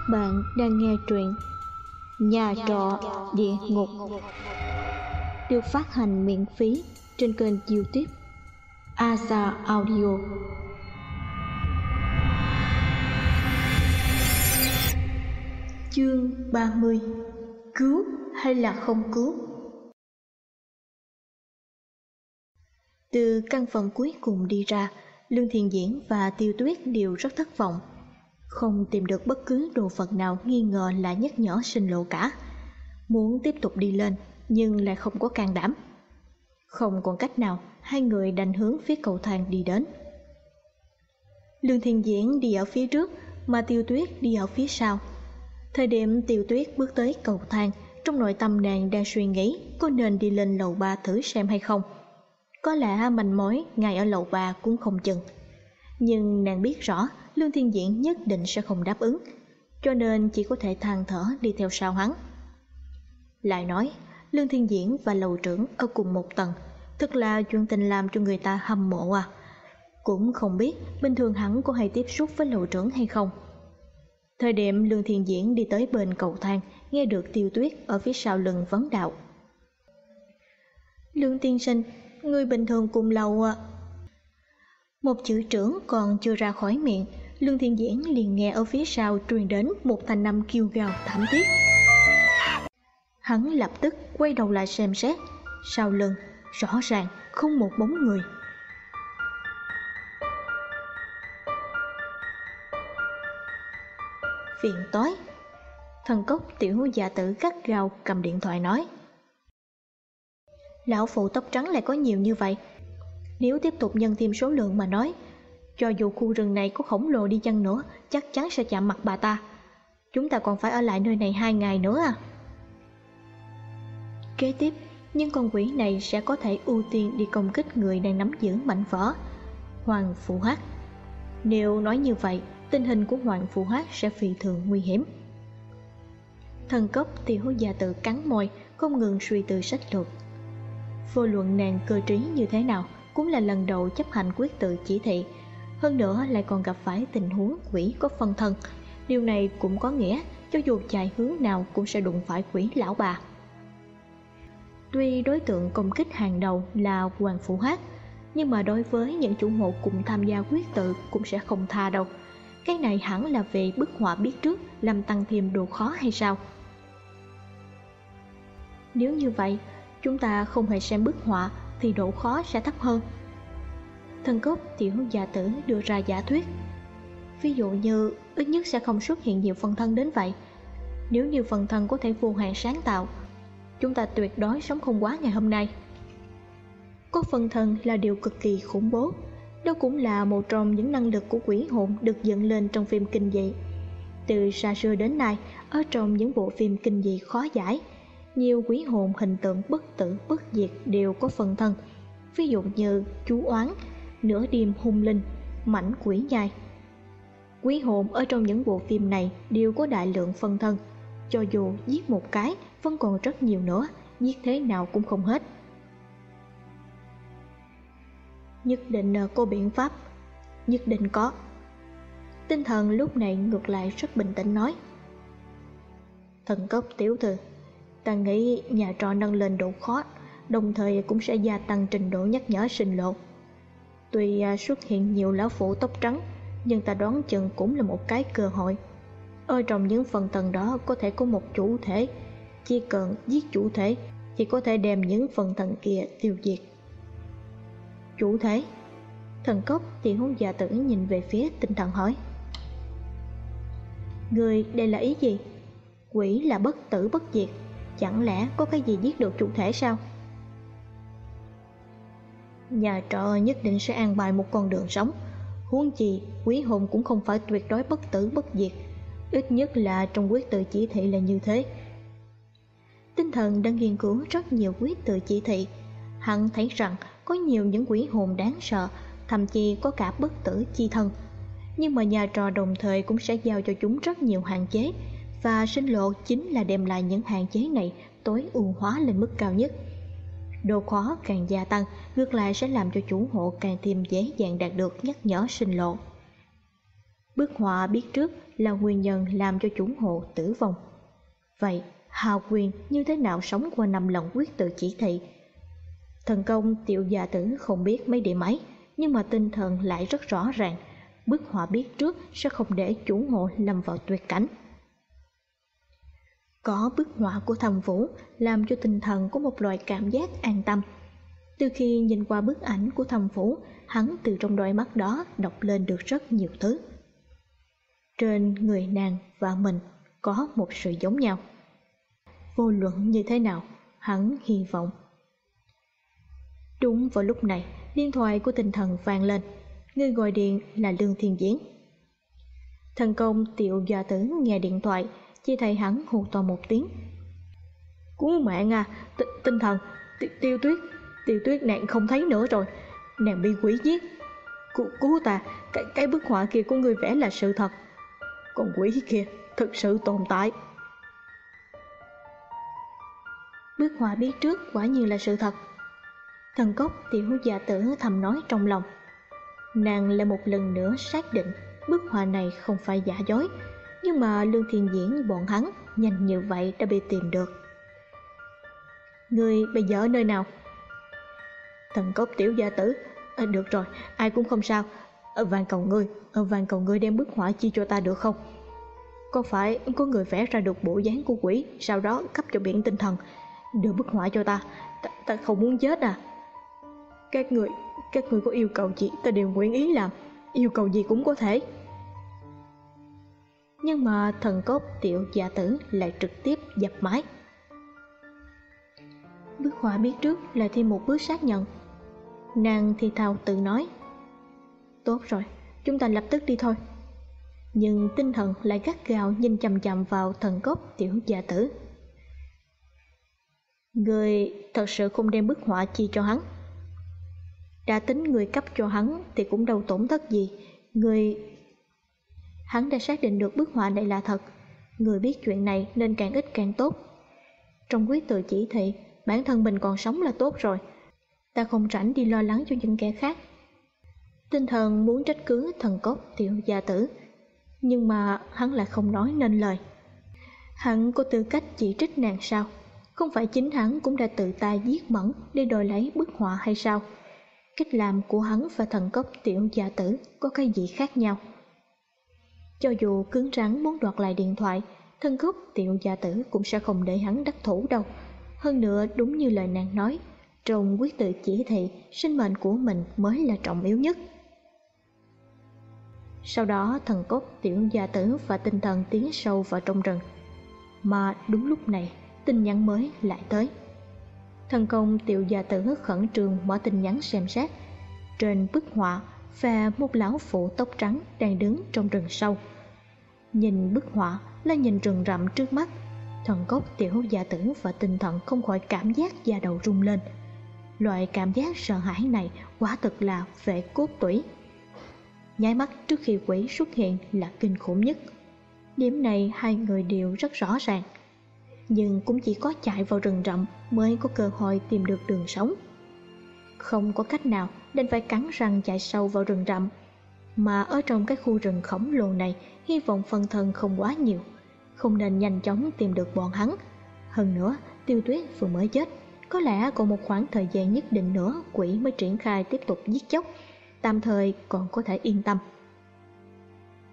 Các bạn đang nghe truyện Nhà trọ địa ngục. Được phát hành miễn phí trên kênh youtube Asa Audio. Chương 30 Cứu hay là không cứu? Từ căn phòng cuối cùng đi ra, Lương Thiền Diễn và Tiêu Tuyết đều rất thất vọng không tìm được bất cứ đồ vật nào nghi ngờ là nhắc nhở sinh lộ cả. Muốn tiếp tục đi lên, nhưng lại không có can đảm. Không còn cách nào, hai người đành hướng phía cầu thang đi đến. Lương Thiên Diễn đi ở phía trước, mà Tiêu Tuyết đi ở phía sau. Thời điểm Tiêu Tuyết bước tới cầu thang, trong nội tâm nàng đang suy nghĩ có nên đi lên lầu ba thử xem hay không. Có lẽ manh mối ngay ở lầu ba cũng không chừng. Nhưng nàng biết rõ Lương Thiên Diễn nhất định sẽ không đáp ứng, cho nên chỉ có thể than thở đi theo sau hắn. Lại nói, Lương Thiên Diễn và lầu trưởng ở cùng một tầng, thật là chuyện tình làm cho người ta hâm mộ à. Cũng không biết bình thường hắn có hay tiếp xúc với lầu trưởng hay không. Thời điểm Lương Thiên Diễn đi tới bên cầu thang, nghe được tiêu tuyết ở phía sau lưng vấn đạo. Lương Tiên Sinh, người bình thường cùng lầu à. Một chữ trưởng còn chưa ra khỏi miệng, Lương Thiên Diễn liền nghe ở phía sau truyền đến một thanh âm kêu gào thảm thiết. Hắn lập tức quay đầu lại xem xét, sau lưng rõ ràng không một bóng người. Phiền tối Thần cốc tiểu giả tử cắt gao cầm điện thoại nói Lão phụ tóc trắng lại có nhiều như vậy Nếu tiếp tục nhân thêm số lượng mà nói cho dù khu rừng này có khổng lồ đi chăng nữa, chắc chắn sẽ chạm mặt bà ta. Chúng ta còn phải ở lại nơi này hai ngày nữa à? Kế tiếp, nhưng con quỷ này sẽ có thể ưu tiên đi công kích người đang nắm giữ mảnh vỡ. Hoàng Phụ Hát Nếu nói như vậy, tình hình của Hoàng Phụ Hát sẽ phi thường nguy hiểm. Thần cốc tiểu già tự cắn môi, không ngừng suy tư sách lược. Vô luận nàng cơ trí như thế nào, cũng là lần đầu chấp hành quyết tự chỉ thị hơn nữa lại còn gặp phải tình huống quỷ có phân thân. Điều này cũng có nghĩa cho dù chạy hướng nào cũng sẽ đụng phải quỷ lão bà. Tuy đối tượng công kích hàng đầu là hoàng phụ hát nhưng mà đối với những chủ hộ cùng tham gia quyết tự cũng sẽ không tha đâu. Cái này hẳn là về bức họa biết trước, làm tăng thêm độ khó hay sao? Nếu như vậy, chúng ta không hề xem bức họa thì độ khó sẽ thấp hơn. Thần cốc tiểu giả tử đưa ra giả thuyết. Ví dụ như ít nhất sẽ không xuất hiện nhiều phần thân đến vậy. Nếu như phần thân có thể vô hạn sáng tạo Chúng ta tuyệt đối sống không quá ngày hôm nay. Có phần thân là điều cực kỳ khủng bố. Đó cũng là một trong những năng lực của quỷ hồn được dựng lên trong phim kinh dị. Từ xa xưa đến nay, ở trong những bộ phim kinh dị khó giải Nhiều quỷ hồn hình tượng bất tử bất diệt đều có phần thân. Ví dụ như chú oán, nửa đêm hung linh, mảnh quỷ nhai. quỷ hồn ở trong những bộ phim này đều có đại lượng phân thân, cho dù giết một cái vẫn còn rất nhiều nữa, giết thế nào cũng không hết. Nhất định có biện pháp, nhất định có. Tinh thần lúc này ngược lại rất bình tĩnh nói. Thần cấp tiểu thư, ta nghĩ nhà trọ nâng lên độ khó, đồng thời cũng sẽ gia tăng trình độ nhắc nhở sinh lộ Tuy à, xuất hiện nhiều lão phụ tóc trắng, nhưng ta đoán chừng cũng là một cái cơ hội. Ở trong những phần tầng đó có thể có một chủ thể, chỉ cần giết chủ thể thì có thể đem những phần tầng kia tiêu diệt. Chủ thể Thần cốc thì hôn già tử nhìn về phía tinh thần hỏi Người đây là ý gì? Quỷ là bất tử bất diệt Chẳng lẽ có cái gì giết được chủ thể sao? Nhà trọ nhất định sẽ an bài một con đường sống. Huống chi, quý hồn cũng không phải tuyệt đối bất tử bất diệt. Ít nhất là trong quyết tự chỉ thị là như thế. Tinh thần đang nghiên cứu rất nhiều quyết tự chỉ thị. Hắn thấy rằng có nhiều những quỷ hồn đáng sợ, thậm chí có cả bất tử chi thân. Nhưng mà nhà trò đồng thời cũng sẽ giao cho chúng rất nhiều hạn chế, và sinh lộ chính là đem lại những hạn chế này tối ưu hóa lên mức cao nhất độ khó càng gia tăng ngược lại sẽ làm cho chủ hộ càng thêm dễ dàng đạt được nhắc nhở sinh lộ Bức họa biết trước là nguyên nhân làm cho chủ hộ tử vong. Vậy Hào Quyền như thế nào sống qua năm lần quyết tự chỉ thị? Thần công tiểu gia tử không biết mấy điểm ấy, nhưng mà tinh thần lại rất rõ ràng. Bức họa biết trước sẽ không để chủ hộ lâm vào tuyệt cảnh. Có bức họa của thầm vũ làm cho tinh thần có một loại cảm giác an tâm. Từ khi nhìn qua bức ảnh của thầm vũ, hắn từ trong đôi mắt đó đọc lên được rất nhiều thứ. Trên người nàng và mình có một sự giống nhau. Vô luận như thế nào, hắn hy vọng. Đúng vào lúc này, điện thoại của tinh thần vang lên. Người gọi điện là Lương Thiên Diễn. Thần công tiểu gia tử nghe điện thoại, chỉ thấy hắn hù to một tiếng. Cứu mạng à, T tinh thần, T tiêu tuyết, tiêu tuyết nàng không thấy nữa rồi, nàng bị quỷ giết. Cứu, cứu ta, cái, cái bức họa kia của người vẽ là sự thật. Còn quỷ kia thực sự tồn tại. Bức họa biết trước quả nhiên là sự thật. Thần cốc tiểu giả tử thầm nói trong lòng. Nàng lại một lần nữa xác định bức họa này không phải giả dối, nhưng mà Lương Thiên Diễn bọn hắn nhanh như vậy đã bị tìm được. Người bây giờ ở nơi nào? Thần cốc tiểu gia tử, à, được rồi, ai cũng không sao. À, van cầu ngươi, à, van cầu ngươi đem bức họa chi cho ta được không? Có phải có người vẽ ra được bộ dáng của quỷ, sau đó cấp cho biển tinh thần, đưa bức họa cho ta, ta, ta không muốn chết à? Các người, các người có yêu cầu gì ta đều nguyện ý làm, yêu cầu gì cũng có thể nhưng mà thần cốt tiểu giả tử lại trực tiếp dập mái. Bức họa biết trước là thêm một bước xác nhận. Nàng thì thào tự nói. Tốt rồi, chúng ta lập tức đi thôi. Nhưng tinh thần lại gắt gao nhìn chầm chầm vào thần cốt tiểu giả tử. Người thật sự không đem bức họa chi cho hắn. Đã tính người cấp cho hắn thì cũng đâu tổn thất gì. Người Hắn đã xác định được bức họa này là thật. Người biết chuyện này nên càng ít càng tốt. Trong quyết tự chỉ thị, Bản thân mình còn sống là tốt rồi. Ta không rảnh đi lo lắng cho những kẻ khác. Tinh thần muốn trách cứ thần cốt tiểu gia tử. Nhưng mà hắn lại không nói nên lời. Hắn có tư cách chỉ trích nàng sao? Không phải chính hắn cũng đã tự tay giết mẫn Để đòi lấy bức họa hay sao? Cách làm của hắn và thần cốc tiểu gia tử Có cái gì khác nhau? Cho dù cứng rắn muốn đoạt lại điện thoại, thân khúc tiểu gia tử cũng sẽ không để hắn đắc thủ đâu. Hơn nữa đúng như lời nàng nói, trong quyết tự chỉ thị, sinh mệnh của mình mới là trọng yếu nhất. Sau đó thần cốt tiểu gia tử và tinh thần tiến sâu vào trong rừng. Mà đúng lúc này, tin nhắn mới lại tới. Thần công tiểu gia tử khẩn trương mở tin nhắn xem xét. Trên bức họa và một lão phụ tóc trắng đang đứng trong rừng sâu. Nhìn bức họa là nhìn rừng rậm trước mắt, thần cốc tiểu gia tử và tinh thần không khỏi cảm giác da đầu rung lên. Loại cảm giác sợ hãi này quả thực là vệ cốt tủy. Nháy mắt trước khi quỷ xuất hiện là kinh khủng nhất. Điểm này hai người đều rất rõ ràng. Nhưng cũng chỉ có chạy vào rừng rậm mới có cơ hội tìm được đường sống. Không có cách nào nên phải cắn răng chạy sâu vào rừng rậm. Mà ở trong cái khu rừng khổng lồ này, hy vọng phân thân không quá nhiều. Không nên nhanh chóng tìm được bọn hắn. Hơn nữa, tiêu tuyết vừa mới chết, có lẽ còn một khoảng thời gian nhất định nữa quỷ mới triển khai tiếp tục giết chóc. Tạm thời còn có thể yên tâm.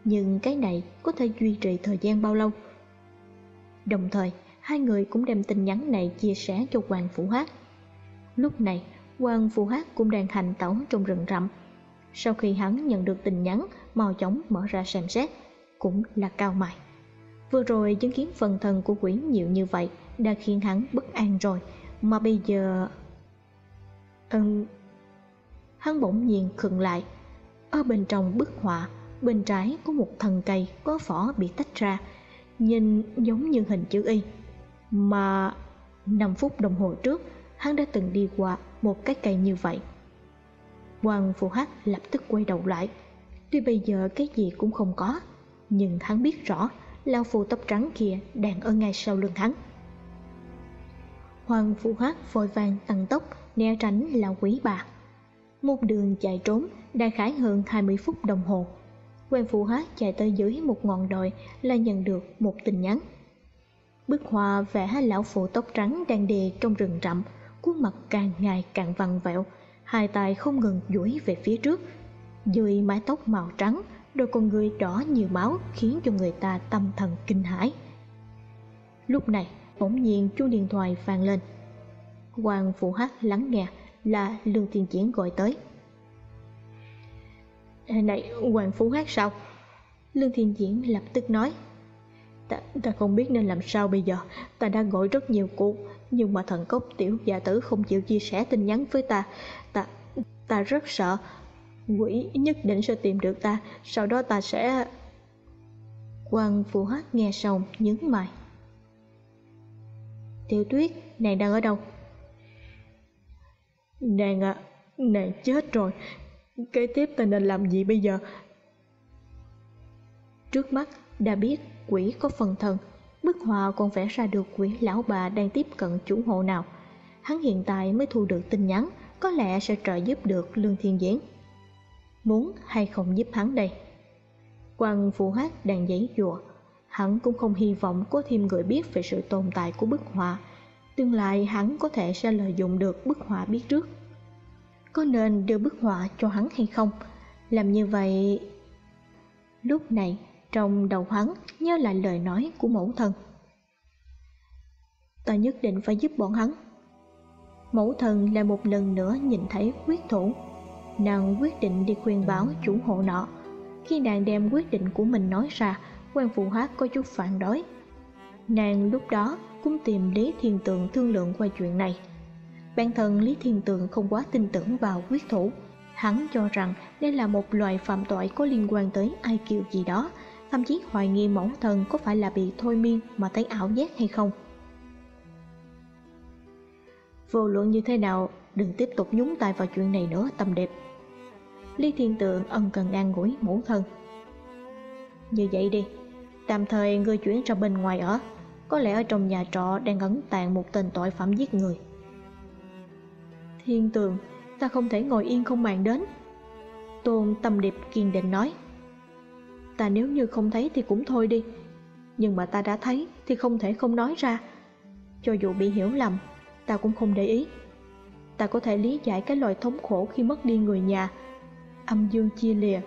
Nhưng cái này có thể duy trì thời gian bao lâu? Đồng thời, hai người cũng đem tin nhắn này chia sẻ cho hoàng phủ hát lúc này quan phù hát cũng đang hành tẩu trong rừng rậm. Sau khi hắn nhận được tin nhắn, mau chóng mở ra xem xét, cũng là cao mày. Vừa rồi chứng kiến phần thân của quỷ nhiều như vậy đã khiến hắn bất an rồi, mà bây giờ ừm. Hắn bỗng nhiên khựng lại. Ở bên trong bức họa, bên trái có một thân cây có vỏ bị tách ra, nhìn giống như hình chữ y, mà 5 phút đồng hồ trước hắn đã từng đi qua một cái cây như vậy. Hoàng Phù Hắc lập tức quay đầu lại. Tuy bây giờ cái gì cũng không có, Nhưng hắn biết rõ lão phù tóc trắng kia đang ở ngay sau lưng hắn. Hoàng Phù Hắc vội vàng tăng tốc, Né tránh lão quý bà. Một đường chạy trốn Đã khải hơn 20 phút đồng hồ. Quan phụ hát chạy tới dưới một ngọn đồi là nhận được một tin nhắn. Bức họa vẽ lão phụ tóc trắng đang đi trong rừng rậm khuôn mặt càng ngày càng vằn vẹo hai tay không ngừng duỗi về phía trước dưới mái tóc màu trắng đôi con người đỏ như máu khiến cho người ta tâm thần kinh hãi. Lúc này bỗng nhiên chuông điện thoại vang lên. Hoàng phụ hát lắng nghe là lương thiên chiến gọi tới. Này hoàng phú hát sao? Lương thiên diễn lập tức nói. Ta, ta không biết nên làm sao bây giờ ta đã gọi rất nhiều cuộc nhưng mà thần cốc tiểu gia tử không chịu chia sẻ tin nhắn với ta. Ta ta rất sợ. Quỷ nhất định sẽ tìm được ta. Sau đó ta sẽ quan phụ hát nghe xong nhướng mày. Tiểu tuyết, nàng đang ở đâu? Nàng à nàng chết rồi. Kế tiếp ta nên làm gì bây giờ? Trước mắt, đã biết quỷ có phần thân bức họa còn vẽ ra được quỷ lão bà đang tiếp cận chủ hộ nào. Hắn hiện tại mới thu được tin nhắn, có lẽ sẽ trợ giúp được lương thiên diễn muốn hay không giúp hắn đây? Quan phụ hát đang giấy dùa hắn cũng không hy vọng có thêm người biết về sự tồn tại của bức họa. Tương lai hắn có thể sẽ lợi dụng được bức họa biết trước. Có nên đưa bức họa cho hắn hay không? Làm như vậy lúc này trong đầu hắn nhớ lại lời nói của mẫu thân ta nhất định phải giúp bọn hắn. Mẫu thân lại một lần nữa nhìn thấy quyết thủ. Nàng quyết định đi khuyên báo chủ hộ nọ. Khi nàng đem quyết định của mình nói ra, quan phụ hát có chút phản đối. Nàng lúc đó cũng tìm lý thiên tượng thương lượng qua chuyện này. Bản thân lý thiên tượng không quá tin tưởng vào quyết thủ. Hắn cho rằng đây là một loại phạm tội có liên quan tới ai kiều gì đó thậm chí hoài nghi mẫu thần có phải là bị thôi miên mà thấy ảo giác hay không. Vô luận như thế nào đừng tiếp tục nhúng tay vào chuyện này nữa tâm đẹp. Lý thiên tượng ân cần an ủi mẫu thân. Như vậy đi tạm thời ngươi chuyển ra bên ngoài ở. Có lẽ ở trong nhà trọ đang ẩn tàng một tên tội phạm giết người. Thiên Tượng, ta không thể ngồi yên không màng đến. Tôn tâm điệp kiên định nói ta nếu như không thấy thì cũng thôi đi. Nhưng mà ta đã thấy thì không thể không nói ra. Cho dù bị hiểu lầm, ta cũng không để ý. Ta có thể lý giải cái loại thống khổ khi mất đi người nhà. Âm dương chia lìa,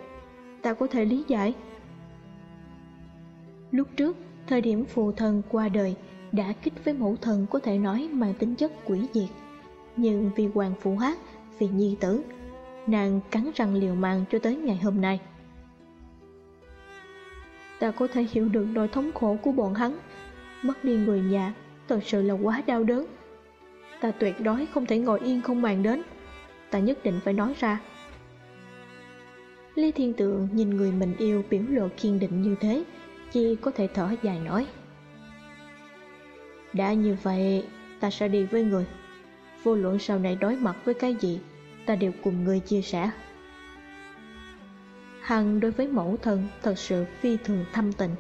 ta có thể lý giải. Lúc trước, thời điểm phụ thần qua đời đã kích với mẫu thần có thể nói mang tính chất quỷ diệt. Nhưng vì hoàng phụ hát, vì nhi tử, nàng cắn răng liều mạng cho tới ngày hôm nay ta có thể hiểu được nỗi thống khổ của bọn hắn. Mất đi người nhà, thật sự là quá đau đớn. Ta tuyệt đối không thể ngồi yên không màng đến. Ta nhất định phải nói ra. Lý Thiên Tượng nhìn người mình yêu biểu lộ kiên định như thế, Chỉ có thể thở dài nói. Đã như vậy, ta sẽ đi với người. Vô luận sau này đối mặt với cái gì, Ta đều cùng người chia sẻ. Hằng đối với mẫu thân thật sự phi thường thâm tình.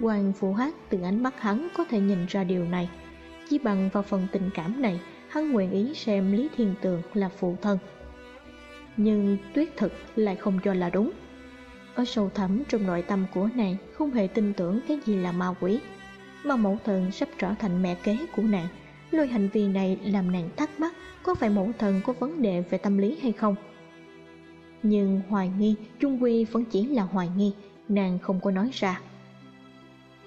Hoàng phụ hát từ ánh mắt hắn có thể nhìn ra điều này. Chỉ bằng vào phần tình cảm này, Hắn nguyện ý xem Lý Thiên Tường là phụ thân. Nhưng tuyết thực lại không cho là đúng. Ở sâu thẳm trong nội tâm của nàng, Không hề tin tưởng cái gì là ma quỷ. Mà mẫu thần sắp trở thành mẹ kế của nàng, Lôi hành vi này làm nàng thắc mắc Có phải mẫu thần có vấn đề về tâm lý hay không nhưng hoài nghi, trung quy vẫn chỉ là hoài nghi, nàng không có nói ra.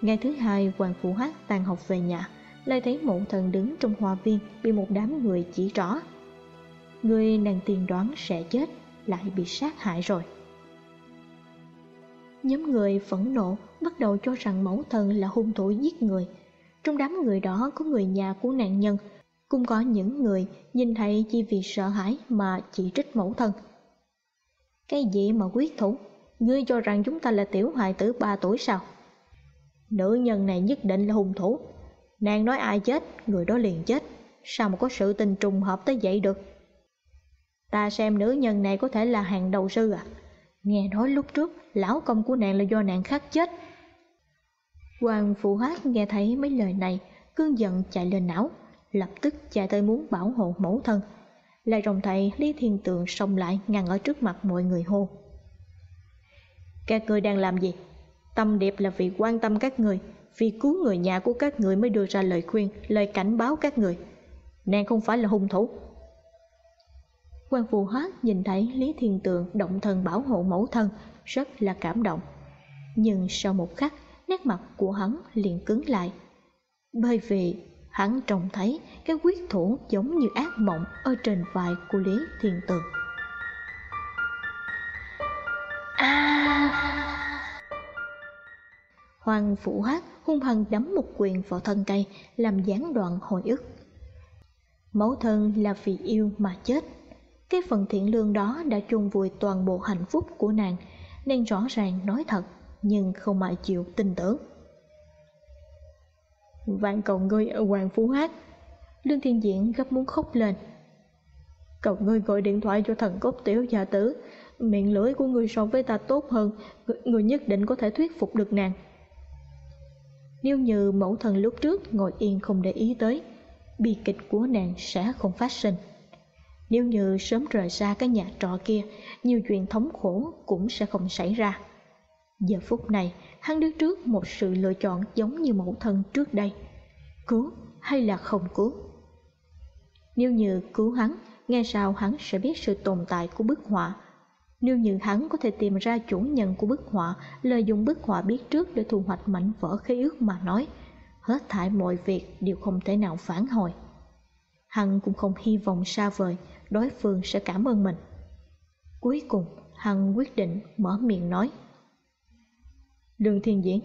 Ngày thứ hai, hoàng phụ hát tan học về nhà, lại thấy mụ thần đứng trong hoa viên bị một đám người chỉ rõ người nàng tiên đoán sẽ chết, lại bị sát hại rồi. Nhóm người phẫn nộ bắt đầu cho rằng mẫu thần là hung thủ giết người. Trong đám người đó có người nhà của nạn nhân, cũng có những người nhìn thấy chỉ vì sợ hãi mà chỉ trích mẫu thân cái gì mà quyết thủ? Ngươi cho rằng chúng ta là tiểu hoài tử ba tuổi sao? Nữ nhân này nhất định là hung thủ. Nàng nói ai chết, người đó liền chết. Sao mà có sự tình trùng hợp tới vậy được? Ta xem nữ nhân này có thể là hàng đầu sư à? Nghe nói lúc trước, lão công của nàng là do nàng khắc chết. Hoàng phụ hát nghe thấy mấy lời này, cơn giận chạy lên não, lập tức chạy tới muốn bảo hộ mẫu thân lại rồng thầy Lý Thiên Tượng xông lại ngăn ở trước mặt mọi người hô. Các người đang làm gì? Tâm điệp là vì quan tâm các người, vì cứu người nhà của các người mới đưa ra lời khuyên, lời cảnh báo các người. Nàng không phải là hung thủ. Quan phù hóa nhìn thấy Lý Thiên Tượng động thân bảo hộ mẫu thân, rất là cảm động. Nhưng sau một khắc, nét mặt của hắn liền cứng lại. Bởi vì hắn trông thấy cái quyết thủ giống như ác mộng ở trên vai của Lý Thiên Tượng. Hoàng Phụ Hát hung hăng đấm một quyền vào thân cây, làm gián đoạn hồi ức. Mẫu thân là vì yêu mà chết. Cái phần thiện lương đó đã chôn vùi toàn bộ hạnh phúc của nàng, nên rõ ràng nói thật, nhưng không ai chịu tin tưởng. Vạn cầu ngươi ở Hoàng Phú Hát, Lương Thiên Diễn gấp muốn khóc lên. Cầu ngươi gọi điện thoại cho thần cốt tiểu gia tử, miệng lưỡi của ngươi so với ta tốt hơn, ngươi nhất định có thể thuyết phục được nàng. Nếu như mẫu thần lúc trước ngồi yên không để ý tới, bi kịch của nàng sẽ không phát sinh. Nếu như sớm rời xa cái nhà trọ kia, nhiều chuyện thống khổ cũng sẽ không xảy ra. Giờ phút này, hắn đứng trước một sự lựa chọn giống như mẫu thân trước đây. Cứu hay là không cứu? Nếu như cứu hắn, nghe sao hắn sẽ biết sự tồn tại của bức họa, nếu như hắn có thể tìm ra chủ nhân của bức họa, lợi dụng bức họa biết trước để thu hoạch mảnh vỡ khế ước mà nói, hết thải mọi việc đều không thể nào phản hồi. Hắn cũng không hy vọng xa vời đối phương sẽ cảm ơn mình. Cuối cùng, hắn quyết định mở miệng nói. Đường Thiên Diễn,